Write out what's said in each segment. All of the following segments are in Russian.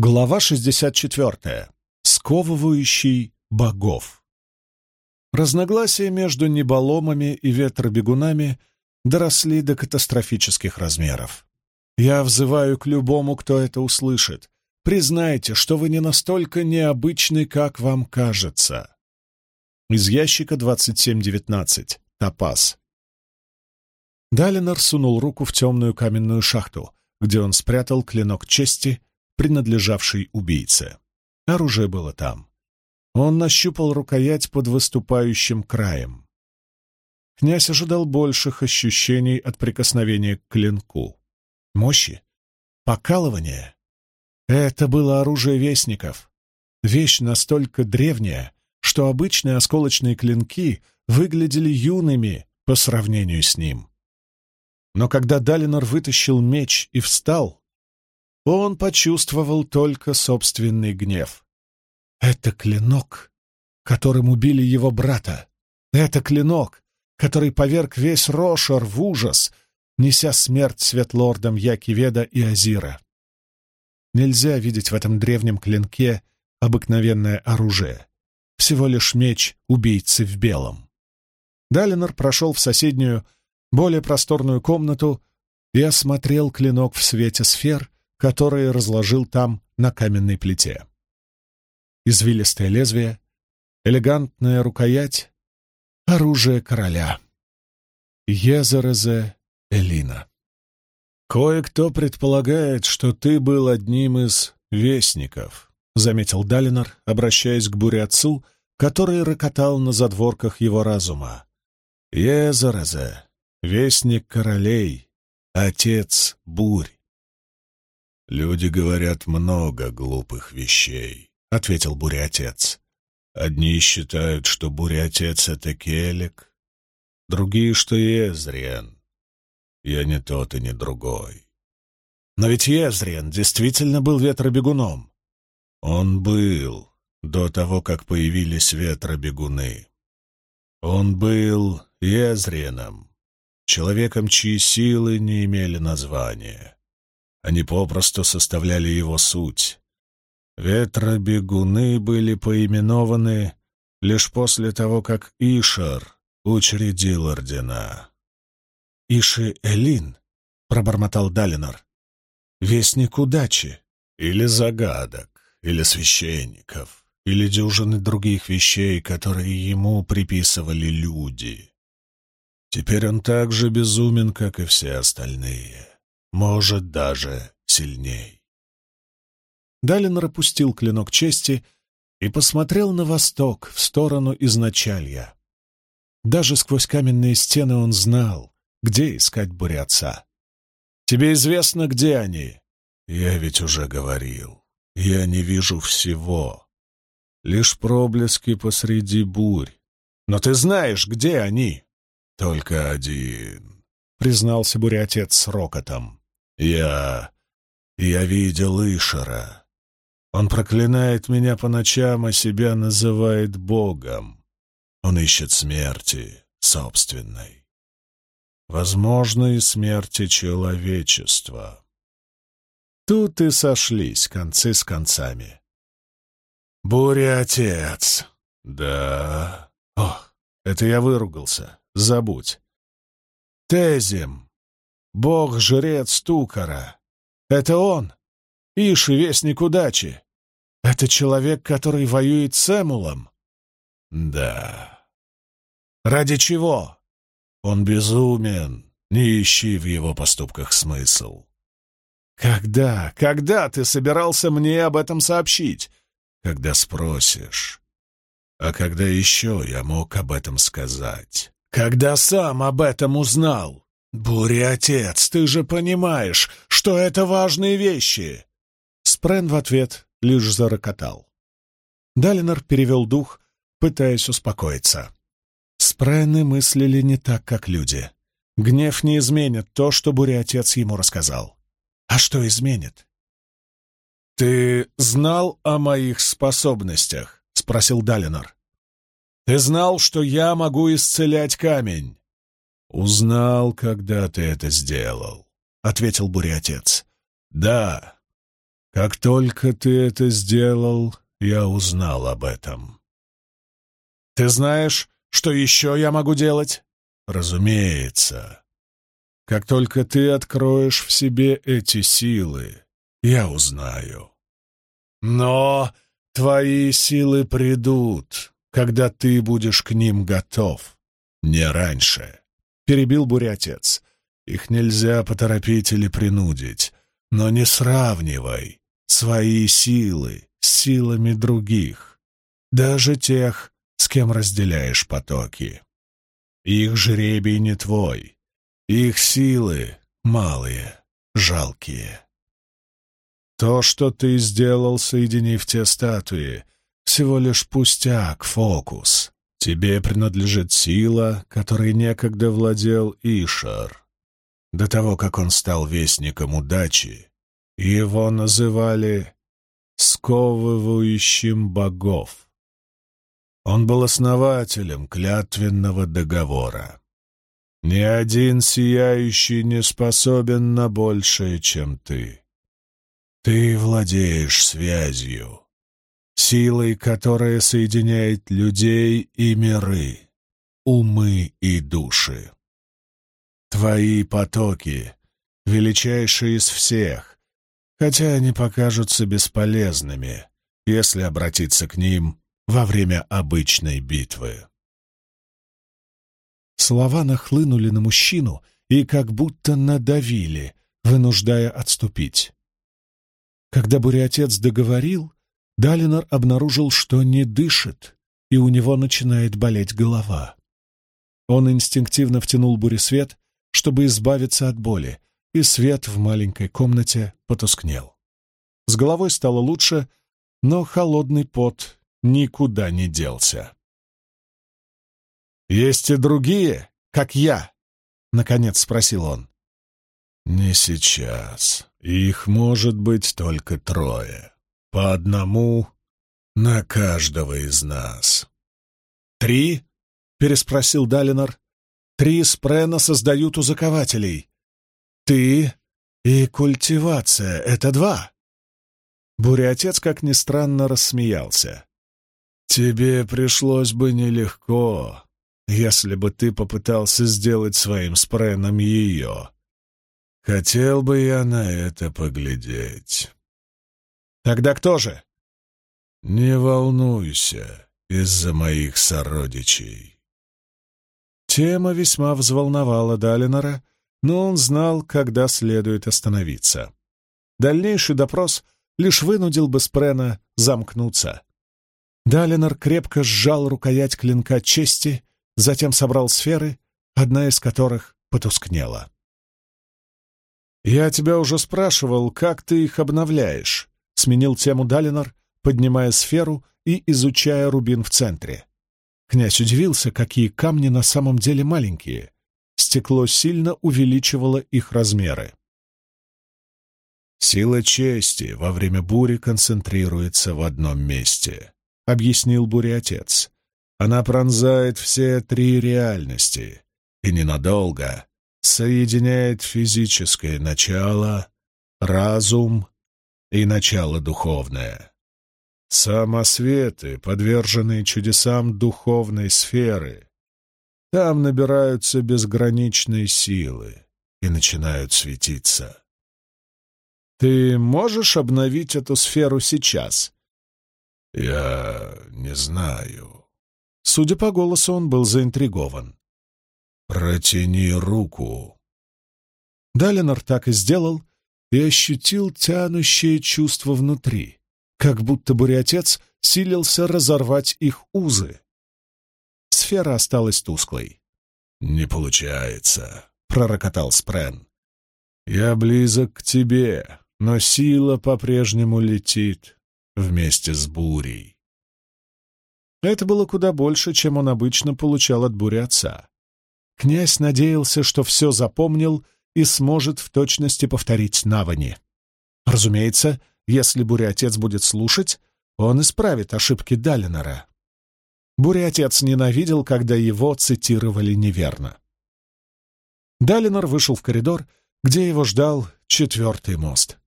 Глава 64. Сковывающий богов. Разногласия между неболомами и ветробегунами доросли до катастрофических размеров. Я взываю к любому, кто это услышит. Признайте, что вы не настолько необычны, как вам кажется. Из ящика 2719. Топаз. Далинор сунул руку в темную каменную шахту, где он спрятал клинок чести — принадлежавший убийце. Оружие было там. Он нащупал рукоять под выступающим краем. Князь ожидал больших ощущений от прикосновения к клинку. Мощи? Покалывания? Это было оружие вестников. Вещь настолько древняя, что обычные осколочные клинки выглядели юными по сравнению с ним. Но когда Далинор вытащил меч и встал, он почувствовал только собственный гнев. Это клинок, которым убили его брата. Это клинок, который поверг весь Рошер в ужас, неся смерть светлордам Якиведа и Азира. Нельзя видеть в этом древнем клинке обыкновенное оружие. Всего лишь меч убийцы в белом. Далинор прошел в соседнюю, более просторную комнату и осмотрел клинок в свете сфер, которые разложил там на каменной плите. Извилистое лезвие, элегантная рукоять, оружие короля. Езерезе Элина. «Кое-кто предполагает, что ты был одним из вестников», — заметил Далинор, обращаясь к буре-отцу, который рокотал на задворках его разума. «Езерезе, вестник королей, отец бурь. «Люди говорят много глупых вещей», — ответил буря-отец. «Одни считают, что буря-отец — это Келек, другие, что Езриен. Я не тот и не другой». «Но ведь Езриен действительно был ветробегуном». «Он был до того, как появились ветробегуны. Он был Езриеном, человеком, чьи силы не имели названия». Они попросту составляли его суть. Ветробегуны были поименованы лишь после того, как Ишар учредил ордена. «Иши Элин», — пробормотал Далинор, — «вестник удачи». Или загадок, или священников, или дюжины других вещей, которые ему приписывали люди. Теперь он так же безумен, как и все остальные может, даже сильней. Далинор опустил клинок чести и посмотрел на восток, в сторону изначалья. Даже сквозь каменные стены он знал, где искать бурятца. «Тебе известно, где они?» «Я ведь уже говорил. Я не вижу всего. Лишь проблески посреди бурь. Но ты знаешь, где они?» «Только один», — признался бурятец с рокотом. Я... я видел Ишера. Он проклинает меня по ночам, а себя называет Богом. Он ищет смерти собственной. Возможно, и смерти человечества. Тут и сошлись концы с концами. «Буря, отец!» «Да...» «Ох, это я выругался. Забудь. Тезим!» Бог-жрец Тукара. Это он, Иши, вестник удачи. Это человек, который воюет с Эмулом. Да. Ради чего? Он безумен. Не ищи в его поступках смысл. Когда, когда ты собирался мне об этом сообщить? Когда спросишь. А когда еще я мог об этом сказать? Когда сам об этом узнал? «Буря, отец, ты же понимаешь, что это важные вещи!» Спрен в ответ лишь зарокотал. Далинор перевел дух, пытаясь успокоиться. Спрены мыслили не так, как люди. Гнев не изменит то, что буря-отец ему рассказал. А что изменит? «Ты знал о моих способностях?» — спросил Далинор. «Ты знал, что я могу исцелять камень?» «Узнал, когда ты это сделал», — ответил буря-отец. «Да, Как только ты это сделал, я узнал об этом. Ты знаешь, что еще я могу делать? Разумеется. Как только ты откроешь в себе эти силы, я узнаю. Но твои силы придут, когда ты будешь к ним готов, не раньше. Перебил буря-отец. Их нельзя поторопить или принудить, но не сравнивай свои силы с силами других, даже тех, с кем разделяешь потоки. Их жребий не твой, их силы малые, жалкие. То, что ты сделал, соединив те статуи, всего лишь пустяк, фокус. Тебе принадлежит сила, которой некогда владел Ишар. До того, как он стал вестником удачи, его называли «сковывающим богов». Он был основателем клятвенного договора. Ни один сияющий не способен на большее, чем ты. Ты владеешь связью, силой, которая соединяет людей и миры, умы и души. Твои потоки — величайшие из всех, хотя они покажутся бесполезными, если обратиться к ним во время обычной битвы. Слова нахлынули на мужчину и как будто надавили, вынуждая отступить. Когда буря-отец договорил, Далинор обнаружил, что не дышит, и у него начинает болеть голова. Он инстинктивно втянул буресвет, чтобы избавиться от боли, и свет в маленькой комнате потускнел. С головой стало лучше, но холодный пот никуда не делся. «Есть и другие, как я?» — наконец спросил он. «Не сейчас. Их может быть только трое. По одному на каждого из нас». «Три?» — переспросил Далинор. «Три спрена создают узакователей. Ты и культивация — это два». Буря-отец, как ни странно, рассмеялся. «Тебе пришлось бы нелегко, если бы ты попытался сделать своим спреном ее. Хотел бы я на это поглядеть. Тогда кто же? Не волнуйся из-за моих сородичей. Тема весьма взволновала Далинора, но он знал, когда следует остановиться. Дальнейший допрос лишь вынудил бы Спрена замкнуться. Далинор крепко сжал рукоять клинка чести, затем собрал сферы, одна из которых потускнела. «Я тебя уже спрашивал, как ты их обновляешь?» — сменил тему Далинор, поднимая сферу и изучая рубин в центре. Князь удивился, какие камни на самом деле маленькие. Стекло сильно увеличивало их размеры. «Сила чести во время бури концентрируется в одном месте», — объяснил буря-отец. «Она пронзает все три реальности, и ненадолго, соединяет физическое начало, разум и начало духовное. Самосветы, подверженные чудесам духовной сферы, там набираются безграничные силы и начинают светиться. Ты можешь обновить эту сферу сейчас? Я не знаю. Судя по голосу, он был заинтригован. «Протяни руку». Далинор так и сделал и ощутил тянущее чувство внутри, как будто бурятец силился разорвать их узы. Сфера осталась тусклой. «Не получается», — пророкотал Спрен. «Я близок к тебе, но сила по-прежнему летит вместе с бурей». Это было куда больше, чем он обычно получал от бури отца. Князь надеялся, что все запомнил и сможет в точности повторить Навани. Разумеется, если буря-отец будет слушать, он исправит ошибки Далинора. Буря-отец ненавидел, когда его цитировали неверно. Далинор вышел в коридор, где его ждал четвертый мост.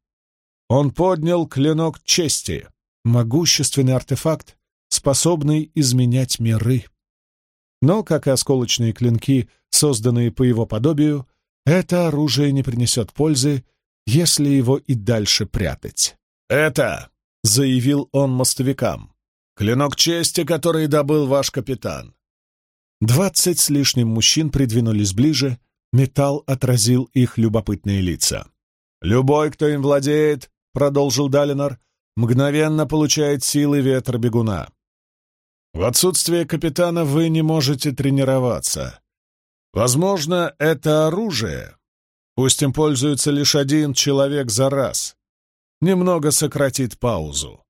Он поднял клинок чести, могущественный артефакт, способный изменять миры. Но, как и осколочные клинки, созданные по его подобию, это оружие не принесет пользы, если его и дальше прятать. «Это», — заявил он мостовикам, — «клинок чести, который добыл ваш капитан». Двадцать с лишним мужчин придвинулись ближе, металл отразил их любопытные лица. «Любой, кто им владеет», — продолжил Далинор, — «мгновенно получает силы ветра бегуна. В отсутствие капитана вы не можете тренироваться. Возможно, это оружие. Пусть им пользуется лишь один человек за раз. Немного сократит паузу.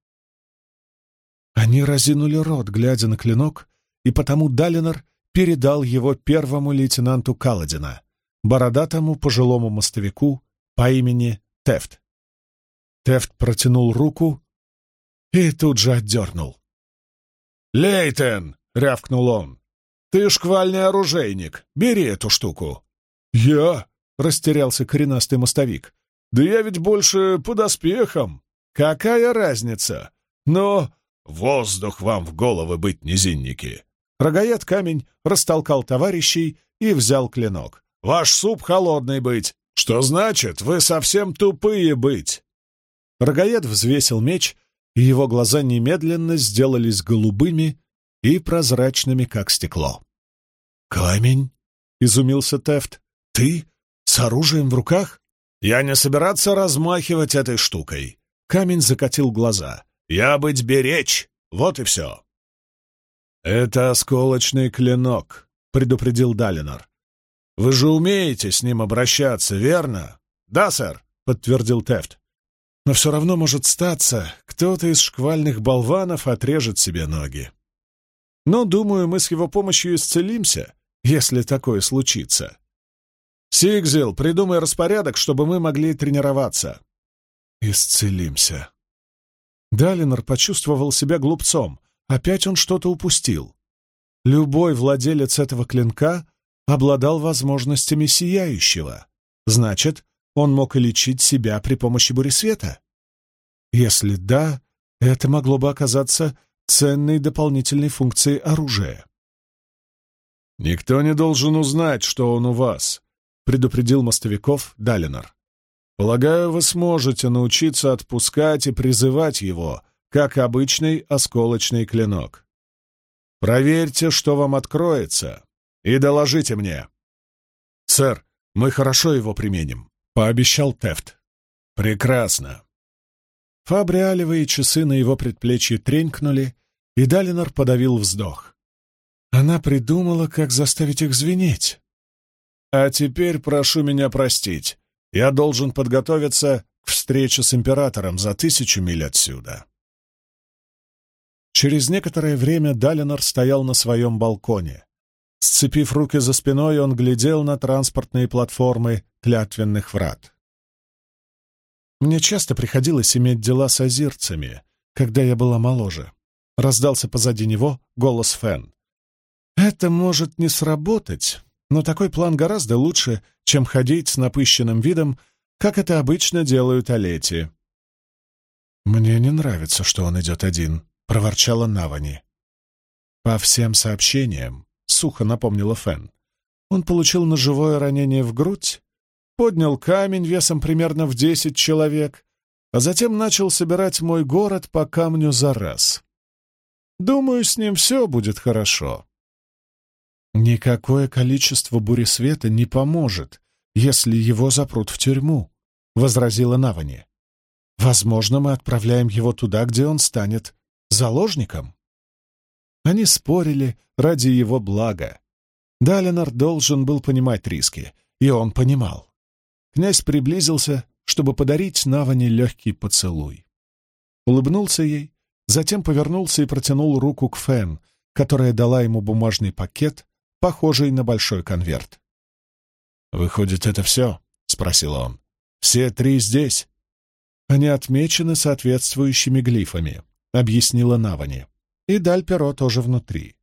Они разинули рот, глядя на клинок, и потому Далинор передал его первому лейтенанту Каладина, бородатому пожилому мостовику по имени Тефт. Тефт протянул руку и тут же отдернул. «Лейтен!» — рявкнул он. «Ты шквальный оружейник. Бери эту штуку». «Я?» — растерялся коренастый мостовик. «Да я ведь больше под доспехам. Какая разница? Но воздух вам в головы быть, низинники!» Рогаед камень растолкал товарищей и взял клинок. «Ваш суп холодный быть, что значит, вы совсем тупые быть!» Рогаед взвесил меч и его глаза немедленно сделались голубыми и прозрачными, как стекло. «Камень?» — изумился Тефт. «Ты? С оружием в руках?» «Я не собираться размахивать этой штукой!» Камень закатил глаза. «Я быть беречь! Вот и все!» «Это осколочный клинок», — предупредил Далинор. «Вы же умеете с ним обращаться, верно?» «Да, сэр», — подтвердил Тефт. Но все равно может статься, кто-то из шквальных болванов отрежет себе ноги. Но, думаю, мы с его помощью исцелимся, если такое случится. Сигзил, придумай распорядок, чтобы мы могли тренироваться. Исцелимся. Далинор почувствовал себя глупцом. Опять он что-то упустил. Любой владелец этого клинка обладал возможностями сияющего. Значит, он мог и лечить себя при помощи буресвета? Если да, это могло бы оказаться ценной дополнительной функцией оружия. «Никто не должен узнать, что он у вас», — предупредил мостовиков Далинор. «Полагаю, вы сможете научиться отпускать и призывать его, как обычный осколочный клинок. Проверьте, что вам откроется, и доложите мне». «Сэр, мы хорошо его применим», — пообещал Тефт. «Прекрасно». Фабриалевые часы на его предплечье тренькнули, и Далинор подавил вздох. Она придумала, как заставить их звенеть. «А теперь прошу меня простить. Я должен подготовиться к встрече с императором за тысячу миль отсюда». Через некоторое время Далинор стоял на своем балконе. Сцепив руки за спиной, он глядел на транспортные платформы клятвенных врат. Мне часто приходилось иметь дела с азирцами, когда я была моложе. Раздался позади него голос Фен. Это может не сработать, но такой план гораздо лучше, чем ходить с напыщенным видом, как это обычно делают Олети. «Мне не нравится, что он идет один», — проворчала Навани. «По всем сообщениям», — сухо напомнила Фен, — «он получил ножевое ранение в грудь поднял камень весом примерно в десять человек, а затем начал собирать мой город по камню за раз. Думаю, с ним все будет хорошо. Никакое количество буресвета не поможет, если его запрут в тюрьму, — возразила Навани. Возможно, мы отправляем его туда, где он станет заложником. Они спорили ради его блага. Далинор должен был понимать риски, и он понимал. Князь приблизился, чтобы подарить Наване легкий поцелуй. Улыбнулся ей, затем повернулся и протянул руку к Фен, которая дала ему бумажный пакет, похожий на большой конверт. «Выходит, это все?» — спросил он. «Все три здесь?» «Они отмечены соответствующими глифами», — объяснила Навани. «И Дальперо тоже внутри.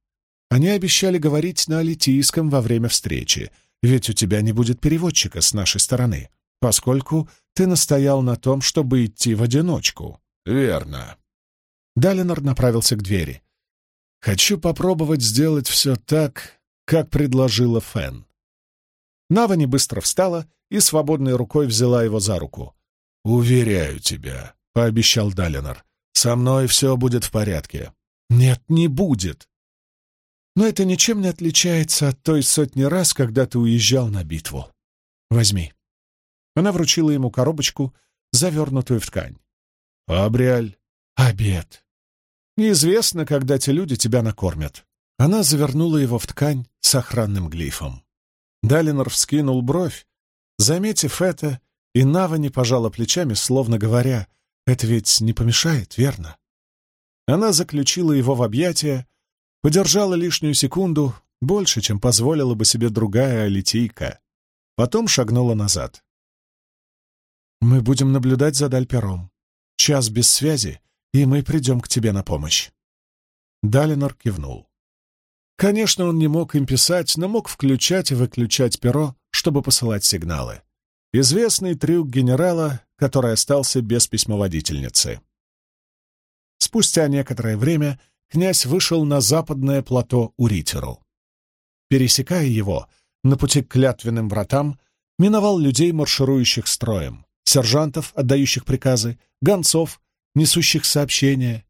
Они обещали говорить на алитийском во время встречи, ведь у тебя не будет переводчика с нашей стороны, поскольку ты настоял на том, чтобы идти в одиночку. Верно. Далинор направился к двери. Хочу попробовать сделать все так, как предложила Фен. Навани быстро встала и свободной рукой взяла его за руку. «Уверяю тебя», — пообещал Далинор, — «со мной все будет в порядке». «Нет, не будет. Но это ничем не отличается от той сотни раз, когда ты уезжал на битву. Возьми». Она вручила ему коробочку, завернутую в ткань. «Абриаль». «Обед. Неизвестно, когда те люди тебя накормят». Она завернула его в ткань с охранным глифом. Далинор вскинул бровь, заметив это, и Навани пожала плечами, словно говоря, «Это ведь не помешает, верно?» Она заключила его в объятия, подержала лишнюю секунду, больше, чем позволила бы себе другая алитийка. Потом шагнула назад. «Мы будем наблюдать за Дальпером. Час без связи, и мы придем к тебе на помощь». Далинор кивнул. Конечно, он не мог им писать, но мог включать и выключать перо, чтобы посылать сигналы. Известный трюк генерала, который остался без письмоводительницы. Спустя некоторое время князь вышел на западное плато Уритеру. Пересекая его, на пути к клятвенным вратам, миновал людей, марширующих строем, сержантов, отдающих приказы, гонцов, несущих сообщения,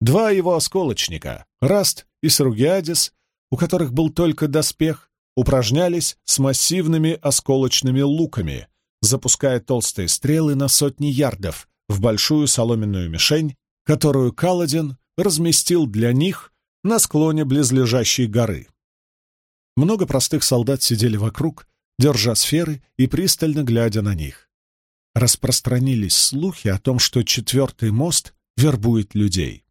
два его осколочника, Раст и Сругиадис, у которых был только доспех, упражнялись с массивными осколочными луками, запуская толстые стрелы на сотни ярдов в большую соломенную мишень, которую Каладин разместил для них на склоне близлежащей горы. Много простых солдат сидели вокруг, держа сферы и пристально глядя на них. Распространились слухи о том, что четвертый мост вербует людей.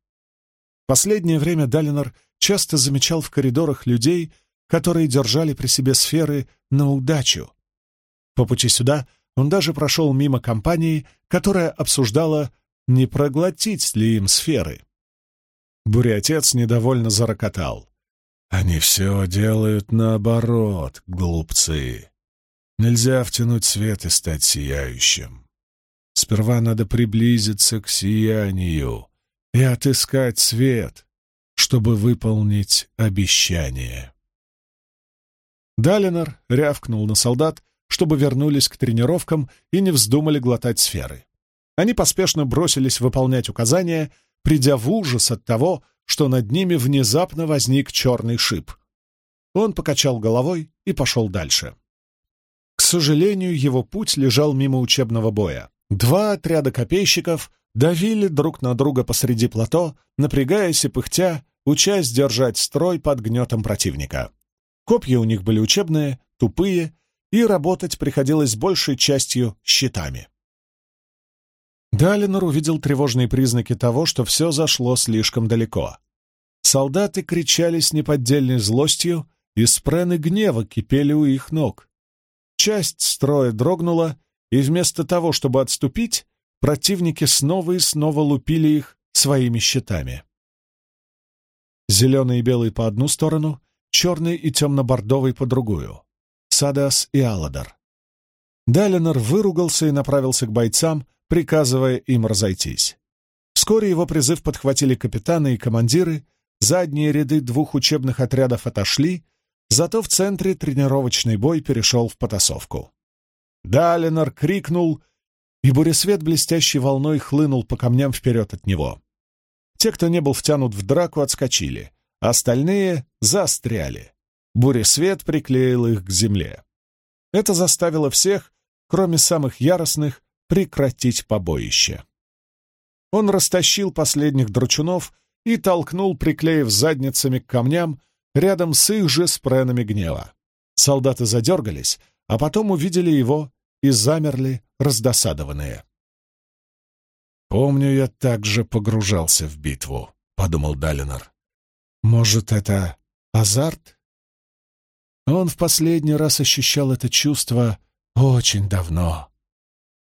Последнее время Далинор часто замечал в коридорах людей, которые держали при себе сферы на удачу. По пути сюда он даже прошел мимо компании, которая обсуждала, не проглотить ли им сферы. Бурятец недовольно зарокотал. «Они все делают наоборот, глупцы. Нельзя втянуть свет и стать сияющим. Сперва надо приблизиться к сиянию и отыскать свет, чтобы выполнить обещание. Далинор рявкнул на солдат, чтобы вернулись к тренировкам и не вздумали глотать сферы. Они поспешно бросились выполнять указания, придя в ужас от того, что над ними внезапно возник черный шип. Он покачал головой и пошел дальше. К сожалению, его путь лежал мимо учебного боя. Два отряда копейщиков давили друг на друга посреди плато, напрягаясь и пыхтя, учась держать строй под гнетом противника. Копья у них были учебные, тупые, и работать приходилось большей частью щитами. Далинор увидел тревожные признаки того, что все зашло слишком далеко. Солдаты кричали с неподдельной злостью, и спрены гнева кипели у их ног. Часть строя дрогнула, и вместо того, чтобы отступить, противники снова и снова лупили их своими щитами. Зеленый и белый по одну сторону, черный и темно-бордовый по другую. Садас и Аладар. Далинор выругался и направился к бойцам, приказывая им разойтись. Вскоре его призыв подхватили капитаны и командиры, задние ряды двух учебных отрядов отошли, зато в центре тренировочный бой перешел в потасовку. Далинор крикнул, и буресвет блестящей волной хлынул по камням вперед от него. Те, кто не был втянут в драку, отскочили, остальные застряли. Буресвет приклеил их к земле. Это заставило всех, кроме самых яростных, прекратить побоище. Он растащил последних дручунов и толкнул, приклеив задницами к камням, рядом с их же спренами гнева. Солдаты задергались, а потом увидели его и замерли, раздосадованные. «Помню, я также погружался в битву», — подумал Далинор. «Может, это азарт?» Он в последний раз ощущал это чувство очень давно.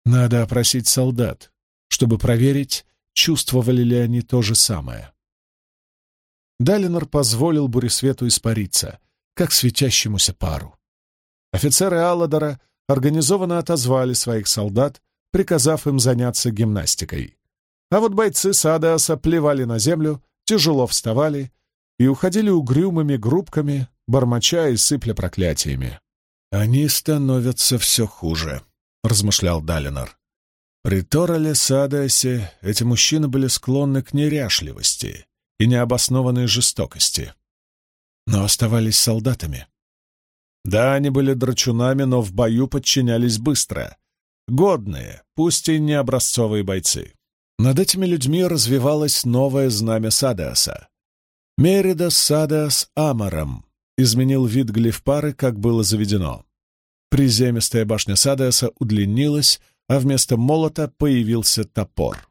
Надо опросить солдат, чтобы проверить, чувствовали ли они то же самое. Далинор позволил Буресвету испариться, как светящемуся пару. Офицеры Алладора организованно отозвали своих солдат, приказав им заняться гимнастикой. А вот бойцы Садаса плевали на землю, тяжело вставали и уходили угрюмыми группками, бормоча и сыпля проклятиями. «Они становятся все хуже», — размышлял Далинор. При Торале Садасе эти мужчины были склонны к неряшливости и необоснованной жестокости, но оставались солдатами. Да, они были драчунами, но в бою подчинялись быстро. Годные, пусть и не образцовые бойцы. Над этими людьми развивалось новое знамя Садеаса. Меридас Садеас Амаром изменил вид глифпары, как было заведено. Приземистая башня Садеаса удлинилась, а вместо молота появился топор.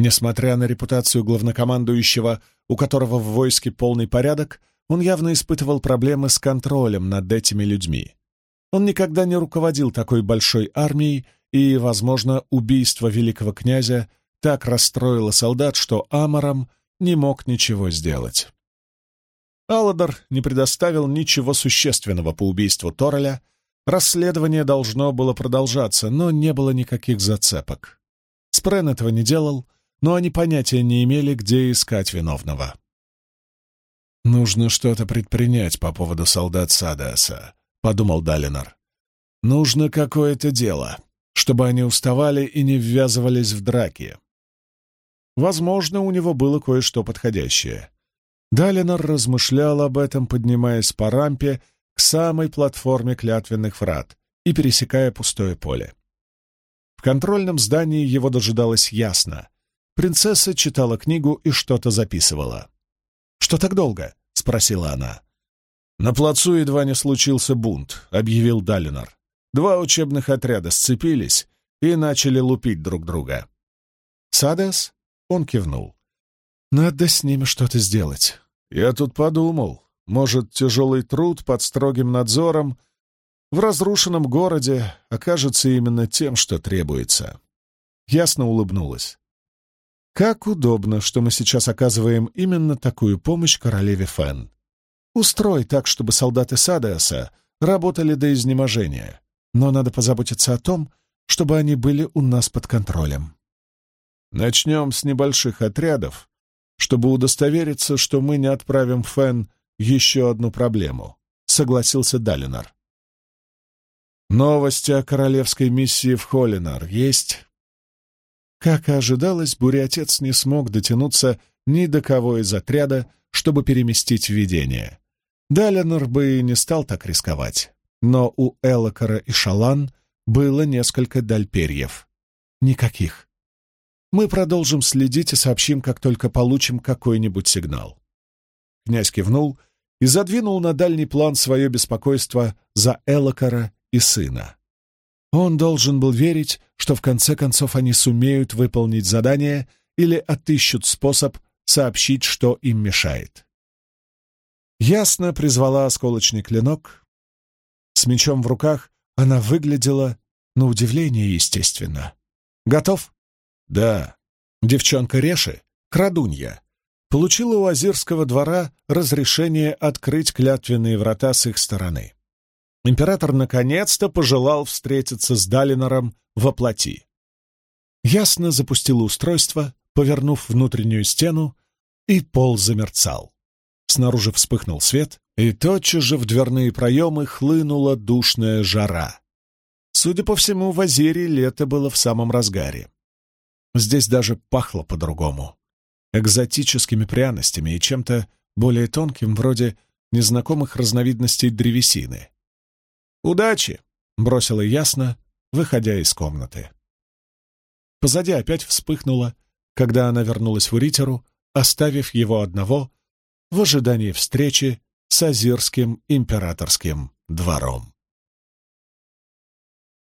Несмотря на репутацию главнокомандующего, у которого в войске полный порядок, он явно испытывал проблемы с контролем над этими людьми. Он никогда не руководил такой большой армией, и, возможно, убийство великого князя так расстроило солдат, что Амаром не мог ничего сделать. Алладор не предоставил ничего существенного по убийству Тороля, Расследование должно было продолжаться, но не было никаких зацепок. Спрен этого не делал, но они понятия не имели, где искать виновного. «Нужно что-то предпринять по поводу солдат Садаса», — подумал Далинор. «Нужно какое-то дело, чтобы они уставали и не ввязывались в драки». Возможно, у него было кое-что подходящее. Далинор размышлял об этом, поднимаясь по рампе к самой платформе клятвенных врат и пересекая пустое поле. В контрольном здании его дожидалось ясно. Принцесса читала книгу и что-то записывала. «Что так долго?» — спросила она. «На плацу едва не случился бунт», — объявил Далинор. Два учебных отряда сцепились и начали лупить друг друга. «Садес?» — он кивнул. «Надо с ними что-то сделать». «Я тут подумал. Может, тяжелый труд под строгим надзором в разрушенном городе окажется именно тем, что требуется. Ясно улыбнулась. Как удобно, что мы сейчас оказываем именно такую помощь королеве Фен. Устрой так, чтобы солдаты Садеаса работали до изнеможения, но надо позаботиться о том, чтобы они были у нас под контролем. Начнем с небольших отрядов, чтобы удостовериться, что мы не отправим Фен еще одну проблему», — согласился Далинар. «Новости о королевской миссии в Холлинар есть?» Как и ожидалось, бурятец не смог дотянуться ни до кого из отряда, чтобы переместить видение. Далинор бы не стал так рисковать, но у Элокара и Шалан было несколько дальперьев. Никаких. Мы продолжим следить и сообщим, как только получим какой-нибудь сигнал. Князь кивнул и задвинул на дальний план свое беспокойство за Элокара и сына. Он должен был верить, что в конце концов они сумеют выполнить задание или отыщут способ сообщить, что им мешает. Ясно призвала осколочный клинок. С мечом в руках она выглядела, на удивление, естественно. «Готов?» «Да». Девчонка Реши, крадунья, получила у Азирского двора разрешение открыть клятвенные врата с их стороны. Император наконец-то пожелал встретиться с Далинором во плоти. Ясно запустила устройство, повернув внутреннюю стену, и пол замерцал. Снаружи вспыхнул свет, и тотчас же в дверные проемы хлынула душная жара. Судя по всему, в Азире лето было в самом разгаре. Здесь даже пахло по-другому экзотическими пряностями и чем-то более тонким, вроде незнакомых разновидностей древесины. «Удачи!» — бросила ясно, выходя из комнаты. Позади опять вспыхнуло, когда она вернулась в Уритеру, оставив его одного в ожидании встречи с Азирским императорским двором.